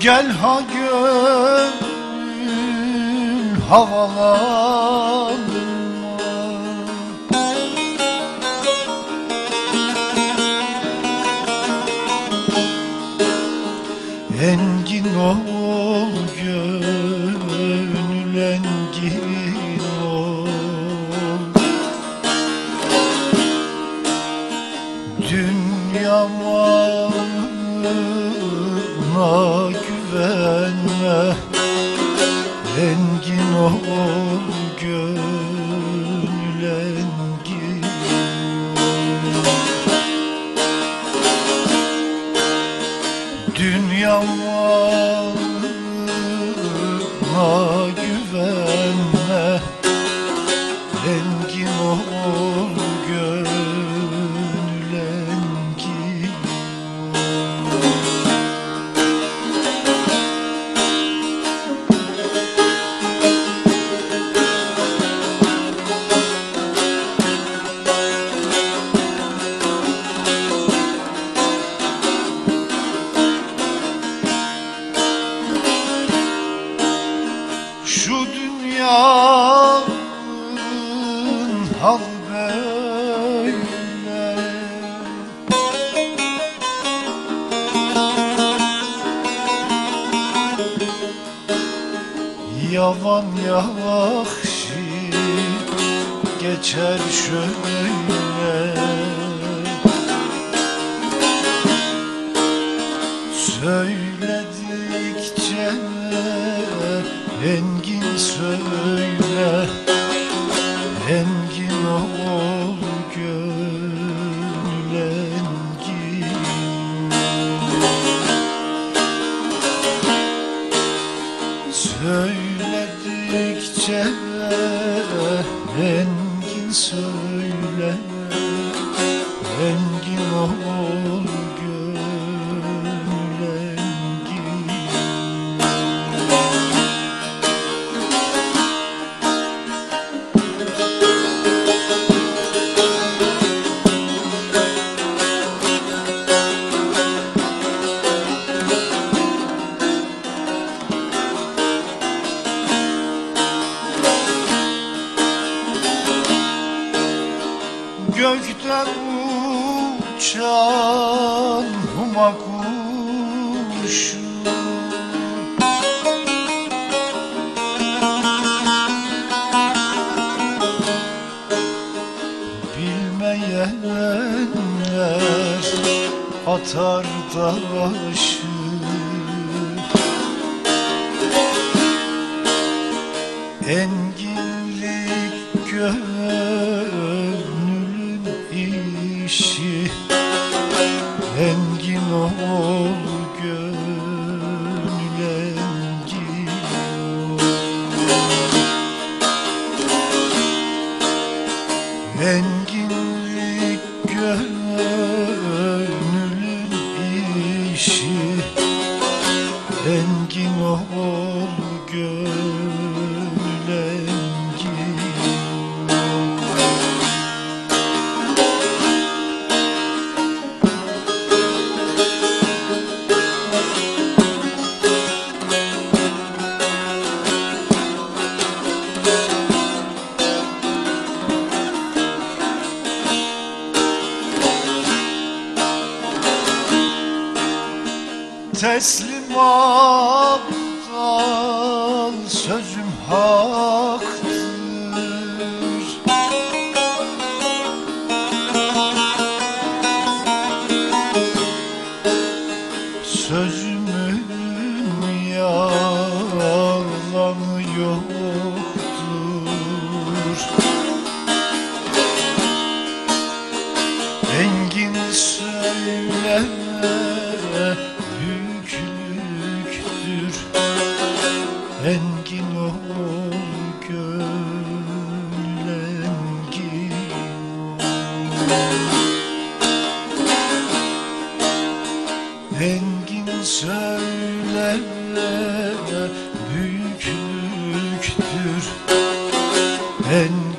Gel ha gönül havalanma. Engin ol. Engin ol gönül engin Dünya malına güvenme. Engin ol Yavan yahşi geçer şöyle. Söyledikçe engin söyle engin söyle Engin ol Gökten uçan huma kuşu. Bilmeyenler atar taşı Enginlik gönlün işi Engin ol gönül engin ol Enginlik gönlün işi Engin ol gönül أسلم Engin ol gönül engin Engin söyleme büyüklüktür. En